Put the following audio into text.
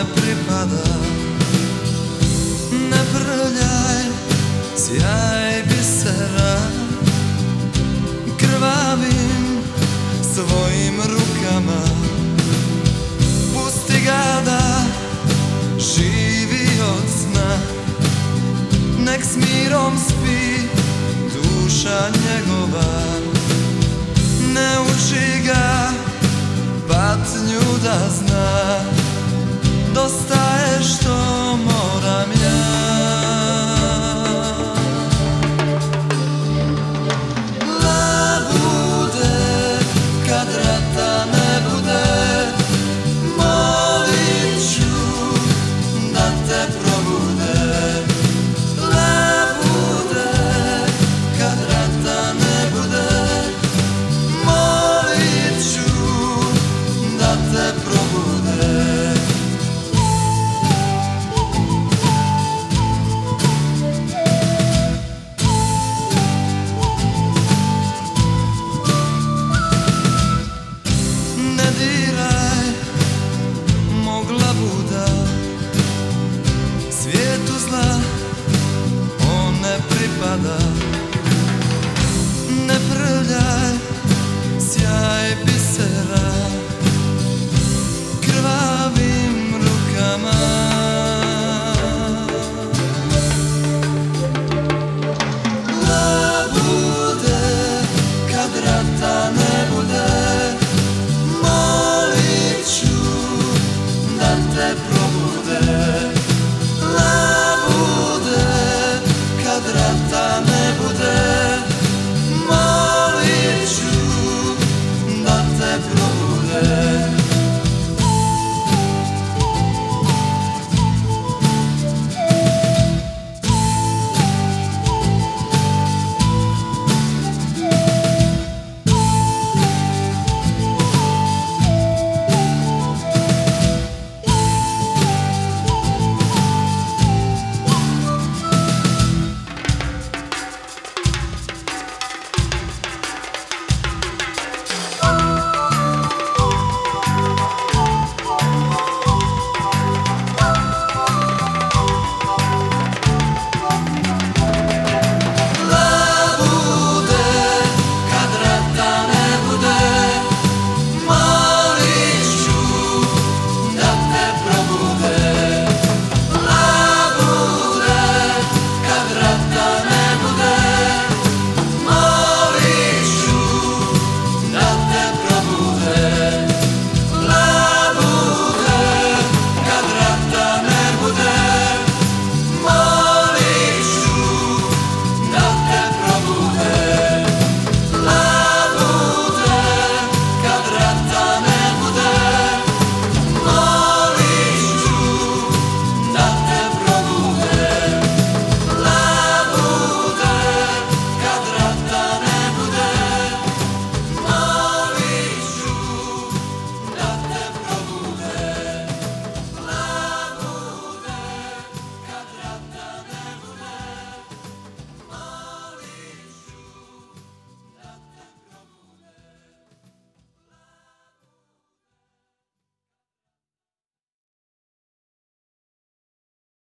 ne pripada